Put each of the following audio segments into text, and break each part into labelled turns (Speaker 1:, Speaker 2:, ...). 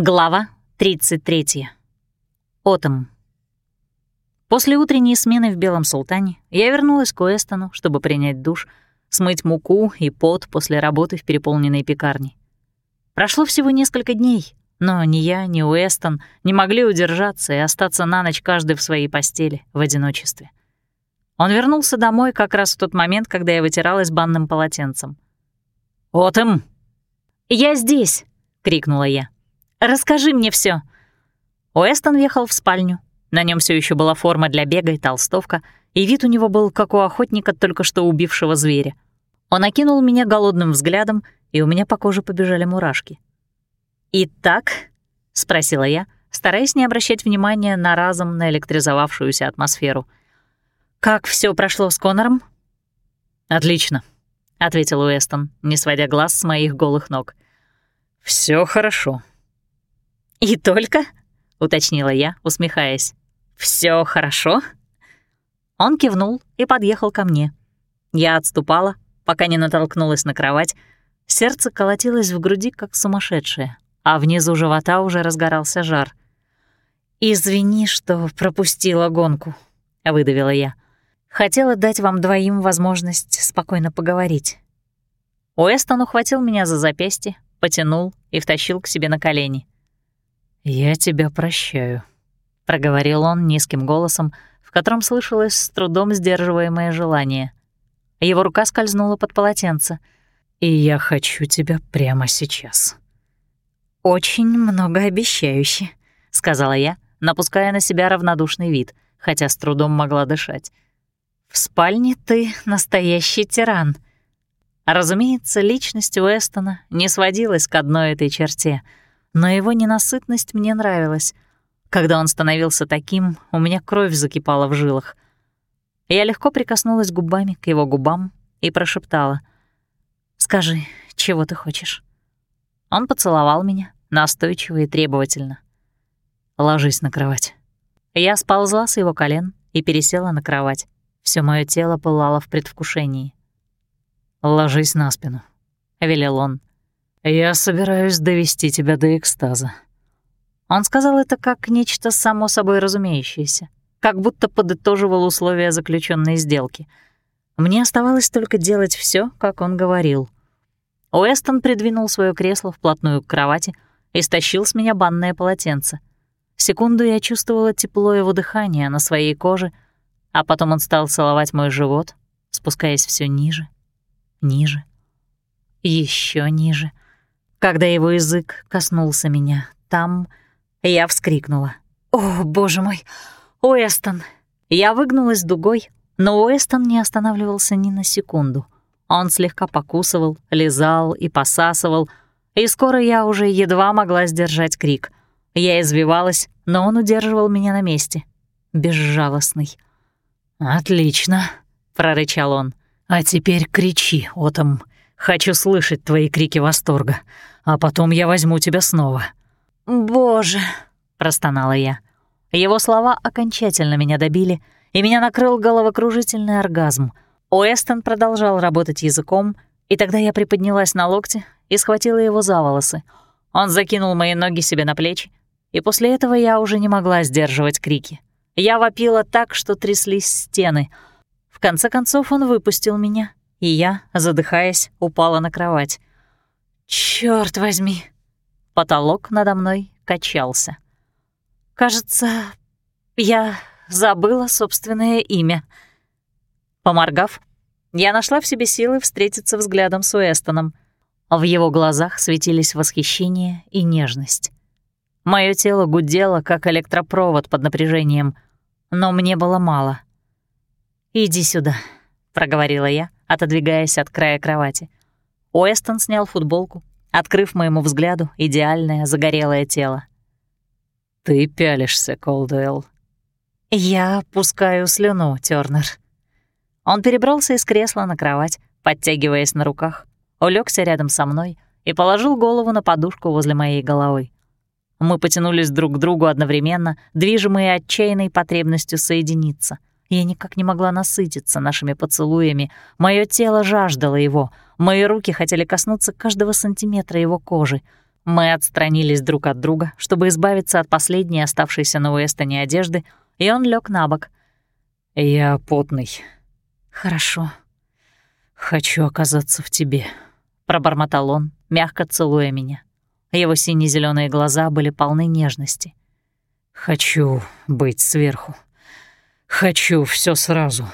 Speaker 1: Глава 33. Отом. После утренней смены в Белом Султане я вернулась к Уэстону, чтобы принять душ, смыть муку и пот после работы в переполненной пекарне. Прошло всего несколько дней, но ни я, ни Уэстон не могли удержаться и остаться на ночь каждый в своей постели, в одиночестве. Он вернулся домой как раз в тот момент, когда я вытиралась банным полотенцем. «Отом!»
Speaker 2: «Я здесь!» — крикнула я. Расскажи мне все.
Speaker 1: Уэстон въехал в спальню. На нем все еще была форма для бега и толстовка, и вид у него был как у охотника, только что убившего зверя. Он окинул меня голодным взглядом, и у меня по коже побежали мурашки. «Итак?» — спросила я, стараясь не обращать внимания на разом наэлектризовавшуюся атмосферу. «Как все прошло с Конором?»
Speaker 3: «Отлично», — ответил Уэстон, не сводя глаз с моих голых ног. Все хорошо.
Speaker 1: «И только?» — уточнила я, усмехаясь. Все хорошо?» Он кивнул и подъехал ко мне. Я отступала, пока не натолкнулась на кровать. Сердце колотилось в груди, как сумасшедшее, а внизу живота уже разгорался жар. «Извини, что пропустила гонку», — выдавила я. «Хотела дать вам двоим возможность спокойно поговорить». Уэстон ухватил меня за запястье, потянул и втащил к себе на колени.
Speaker 3: «Я тебя прощаю», — проговорил он низким голосом, в котором слышалось с трудом сдерживаемое желание.
Speaker 1: Его рука скользнула под полотенце.
Speaker 3: «И я хочу тебя прямо сейчас».
Speaker 1: «Очень многообещающе», — сказала я, напуская на себя равнодушный вид, хотя с трудом могла дышать. «В спальне ты настоящий тиран». Разумеется, личность Уэстона не сводилась к одной этой черте — но его ненасытность мне нравилась. Когда он становился таким, у меня кровь закипала в жилах. Я легко прикоснулась губами к его губам и прошептала. «Скажи, чего ты хочешь?» Он поцеловал меня, настойчиво и требовательно.
Speaker 3: «Ложись на кровать».
Speaker 1: Я сползла с его колен и пересела на кровать. Все мое тело пылало в предвкушении.
Speaker 3: «Ложись на спину», — велел он. «Я собираюсь довести тебя до экстаза».
Speaker 1: Он сказал это как нечто само собой разумеющееся, как будто подытоживал условия заключенной сделки. Мне оставалось только делать все, как он говорил. Уэстон придвинул свое кресло вплотную к кровати и стащил с меня банное полотенце. Секунду я чувствовала тепло его дыхания на своей коже, а потом он стал целовать мой живот, спускаясь все ниже, ниже, еще ниже — когда его язык коснулся меня, там я вскрикнула. «О, боже мой! Уэстон!» Я выгнулась дугой, но Уэстон не останавливался ни на секунду. Он слегка покусывал, лизал и посасывал, и скоро я уже едва могла сдержать крик. Я извивалась, но он удерживал меня на месте. Безжалостный.
Speaker 3: «Отлично», — прорычал он. «А теперь кричи, Отом. Хочу слышать твои крики восторга, а потом я возьму тебя снова».
Speaker 1: «Боже!» — простонала я. Его слова окончательно меня добили, и меня накрыл головокружительный оргазм. Уэстон продолжал работать языком, и тогда я приподнялась на локте и схватила его за волосы. Он закинул мои ноги себе на плечи, и после этого я уже не могла сдерживать крики. Я вопила так, что тряслись стены. В конце концов он выпустил меня, и я, задыхаясь, упала на кровать. Черт возьми!» Потолок надо мной качался. «Кажется, я забыла собственное имя». Поморгав, я нашла в себе силы встретиться взглядом с Уэстоном. В его глазах светились восхищение и нежность. Моё тело гудело, как электропровод под напряжением, но мне было мало. «Иди сюда», — проговорила я, отодвигаясь от края кровати. Уэстон снял футболку, открыв моему взгляду идеальное загорелое тело.
Speaker 3: «Ты пялишься, Колдуэлл».
Speaker 1: «Я пускаю слюну, Тёрнер». Он перебрался из кресла на кровать, подтягиваясь на руках, улегся рядом со мной и положил голову на подушку возле моей головы. Мы потянулись друг к другу одновременно, движимые отчаянной потребностью соединиться — я никак не могла насытиться нашими поцелуями. Мое тело жаждало его. Мои руки хотели коснуться каждого сантиметра его кожи. Мы отстранились друг от друга, чтобы избавиться от последней оставшейся на Уэстоне одежды, и он лег на бок.
Speaker 3: «Я потный».
Speaker 1: «Хорошо».
Speaker 3: «Хочу оказаться в тебе», —
Speaker 1: пробормотал он, мягко целуя меня. Его сине зеленые глаза были полны нежности.
Speaker 3: «Хочу быть сверху. Хочу все сразу».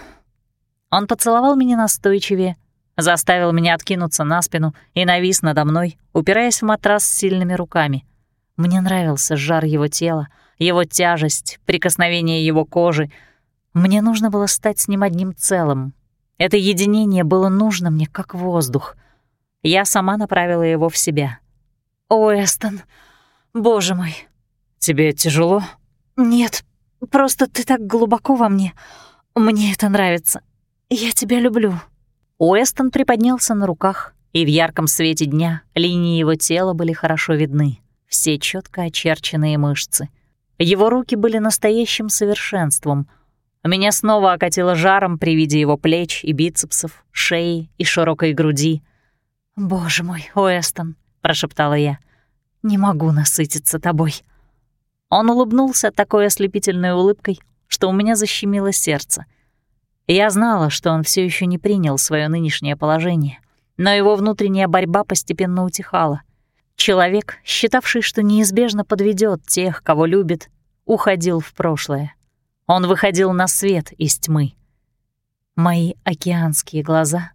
Speaker 1: Он поцеловал меня настойчивее, заставил меня откинуться на спину и навис надо мной, упираясь в матрас сильными руками. Мне нравился жар его тела, его тяжесть, прикосновение его кожи. Мне нужно было стать с ним одним целым. Это единение было нужно мне как воздух. Я сама направила его в себя. «О, Эстон, боже мой!»
Speaker 3: «Тебе тяжело?»
Speaker 1: «Нет, просто ты так глубоко во мне. Мне это нравится. Я тебя люблю». Уэстон приподнялся на руках, и в ярком свете дня линии его тела были хорошо видны, все четко очерченные мышцы. Его руки были настоящим совершенством. Меня снова окатило жаром при виде его плеч и бицепсов, шеи и широкой груди. «Боже мой, Уэстон», — прошептала я, — «не могу насытиться тобой». Он улыбнулся такой ослепительной улыбкой, что у меня защемило сердце. Я знала, что он все еще не принял свое нынешнее положение, но его внутренняя борьба постепенно утихала. Человек, считавший, что неизбежно подведет тех, кого любит, уходил в прошлое. Он выходил на свет из тьмы. «Мои океанские глаза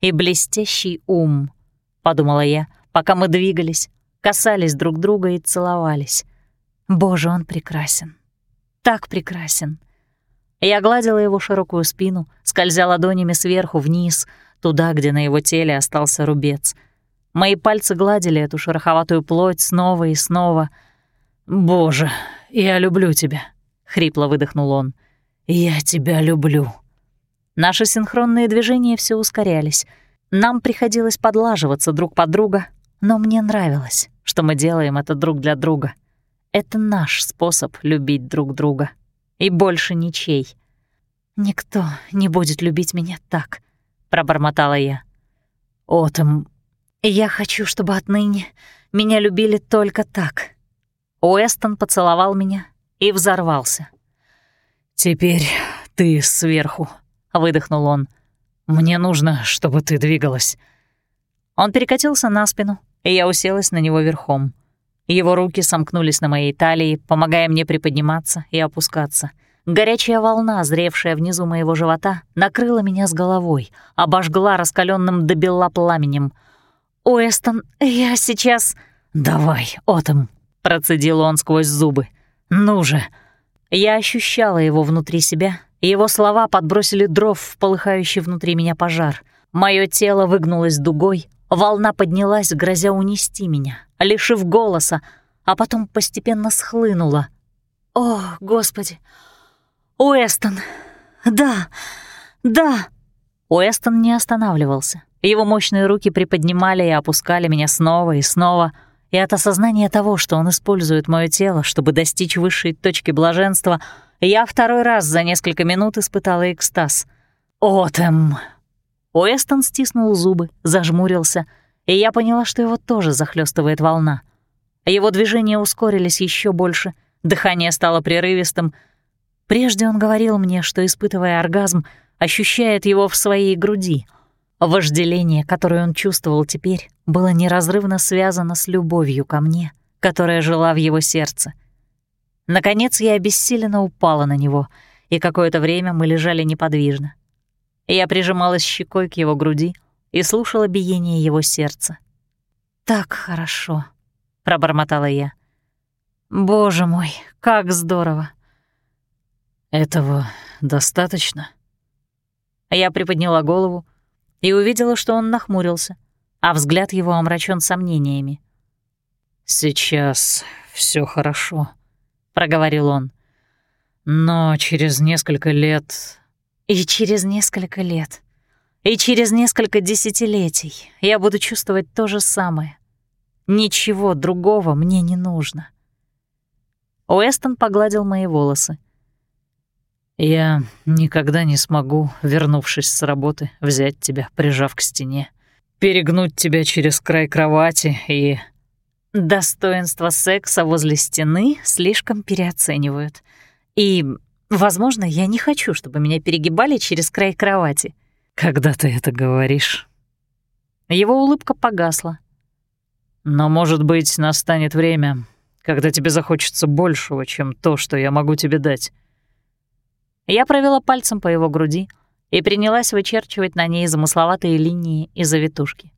Speaker 1: и блестящий ум», — подумала я, пока мы двигались, касались друг друга и целовались. «Боже, он прекрасен! Так прекрасен!» Я гладила его широкую спину, скользя ладонями сверху вниз, туда, где на его теле остался рубец. Мои пальцы гладили эту шероховатую плоть снова и снова.
Speaker 3: «Боже, я люблю тебя», — хрипло выдохнул он. «Я тебя люблю».
Speaker 1: Наши синхронные движения все ускорялись. Нам приходилось подлаживаться друг под друга, но мне нравилось, что мы делаем это друг для друга. Это наш способ любить друг друга и больше ничей. «Никто не будет любить меня так», — пробормотала я.
Speaker 3: «Отом...»
Speaker 1: «Я хочу, чтобы отныне меня любили только так». Уэстон поцеловал меня и взорвался.
Speaker 3: «Теперь ты сверху», — выдохнул он. «Мне нужно, чтобы ты двигалась».
Speaker 1: Он перекатился на спину, и я уселась на него верхом. Его руки сомкнулись на моей талии, помогая мне приподниматься и опускаться. Горячая волна, зревшая внизу моего живота, накрыла меня с головой, обожгла раскаленным до бела пламенем. «Уэстон, я сейчас...»
Speaker 3: «Давай, Отом», — процедил он сквозь зубы. «Ну же!»
Speaker 1: Я ощущала его внутри себя, его слова подбросили дров в полыхающий внутри меня пожар. Мое тело выгнулось дугой, волна поднялась, грозя унести меня, лишив голоса, а потом постепенно схлынула. «О, Господи! Уэстон! Да! Да!» Уэстон не останавливался. Его мощные руки приподнимали и опускали меня снова и снова, и от осознания того, что он использует мое тело, чтобы достичь высшей точки блаженства, я второй раз за несколько минут испытала экстаз. «Отем!» Уэстон стиснул зубы, зажмурился — и я поняла, что его тоже захлестывает волна. Его движения ускорились еще больше, дыхание стало прерывистым. Прежде он говорил мне, что, испытывая оргазм, ощущает его в своей груди. Вожделение, которое он чувствовал теперь, было неразрывно связано с любовью ко мне, которая жила в его сердце. Наконец я обессиленно упала на него, и какое-то время мы лежали неподвижно. Я прижималась щекой к его груди — и слушала биение его сердца. «Так хорошо», — пробормотала я. «Боже мой, как здорово!»
Speaker 3: «Этого достаточно?»
Speaker 1: Я приподняла голову и увидела, что он нахмурился, а взгляд его омрачен сомнениями.
Speaker 3: «Сейчас все хорошо», — проговорил он. «Но через несколько лет...»
Speaker 1: «И через несколько лет», и через несколько десятилетий я буду чувствовать то же самое. Ничего другого мне не нужно. Уэстон погладил мои волосы.
Speaker 3: «Я никогда не смогу, вернувшись с работы, взять тебя, прижав к стене, перегнуть тебя через край кровати и...»
Speaker 1: Достоинство секса возле стены слишком переоценивают. И, возможно, я не хочу, чтобы меня перегибали через край кровати.
Speaker 3: Когда ты это говоришь?
Speaker 1: Его улыбка погасла.
Speaker 3: Но, может быть, настанет время, когда тебе захочется большего, чем то, что я могу тебе дать.
Speaker 1: Я провела пальцем по его груди и принялась вычерчивать на ней замысловатые линии и завитушки.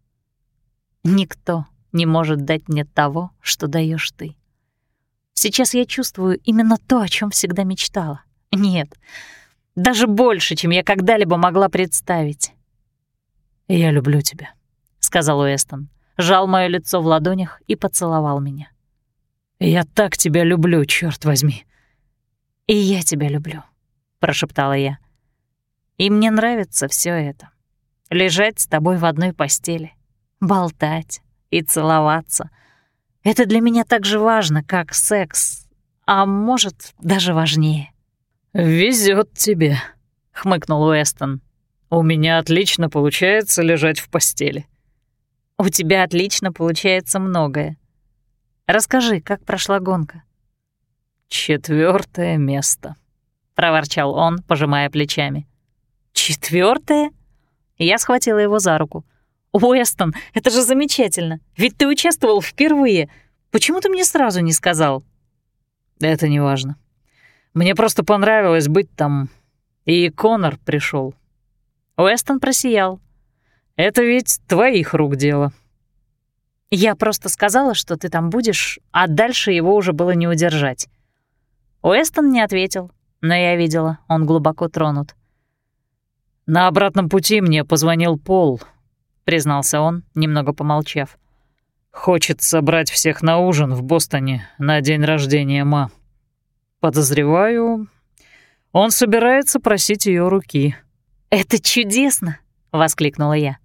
Speaker 1: Никто не может дать мне того, что даешь ты. Сейчас я чувствую именно то, о чем всегда мечтала. Нет, даже больше, чем я когда-либо могла представить.
Speaker 3: «Я люблю тебя», — сказал Уэстон, жал моё лицо в ладонях и поцеловал меня. «Я так тебя люблю, черт возьми!»
Speaker 1: «И я тебя люблю», — прошептала я. «И мне нравится все это. Лежать с тобой в одной постели, болтать, и целоваться. Это для меня так же важно, как секс, а может, даже важнее.
Speaker 3: Везет тебе», — хмыкнул Уэстон. «У меня отлично получается лежать в постели».
Speaker 1: «У тебя отлично получается многое. Расскажи, как прошла гонка?»
Speaker 3: Четвертое место», — проворчал он, пожимая плечами.
Speaker 1: Четвертое? Я схватила его за руку. «Уэстон, это же замечательно! Ведь ты участвовал впервые. Почему ты мне сразу не сказал?»
Speaker 3: «Это не важно. Мне просто понравилось быть там. И Конор пришел.
Speaker 1: Уэстон просиял.
Speaker 3: «Это ведь твоих рук дело».
Speaker 1: «Я просто сказала, что ты там будешь, а дальше его уже было не удержать». Уэстон не ответил, но я видела, он глубоко тронут.
Speaker 3: «На обратном пути мне позвонил Пол», — признался он, немного помолчав. «Хочет собрать всех на ужин в Бостоне на день рождения Ма. Подозреваю, он собирается просить ее руки».
Speaker 1: «Это чудесно!» — воскликнула я.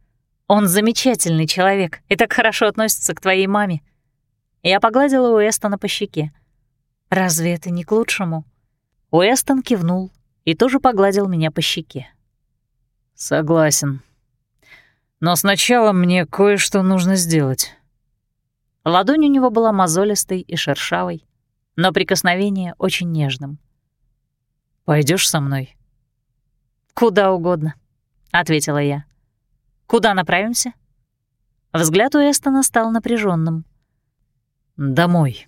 Speaker 1: «Он замечательный человек и так хорошо относится к твоей маме». Я погладила Уэстона по щеке. «Разве это не к лучшему?» Уэстон кивнул и тоже погладил меня по щеке.
Speaker 3: «Согласен», но сначала мне кое-что нужно сделать».
Speaker 1: Ладонь у него была мозолистой и шершавой, но прикосновение очень нежным.
Speaker 3: Пойдешь со мной?»
Speaker 1: «Куда угодно», — ответила я. «Куда направимся?» Взгляд у Эстона стал напряженным.
Speaker 3: «Домой»,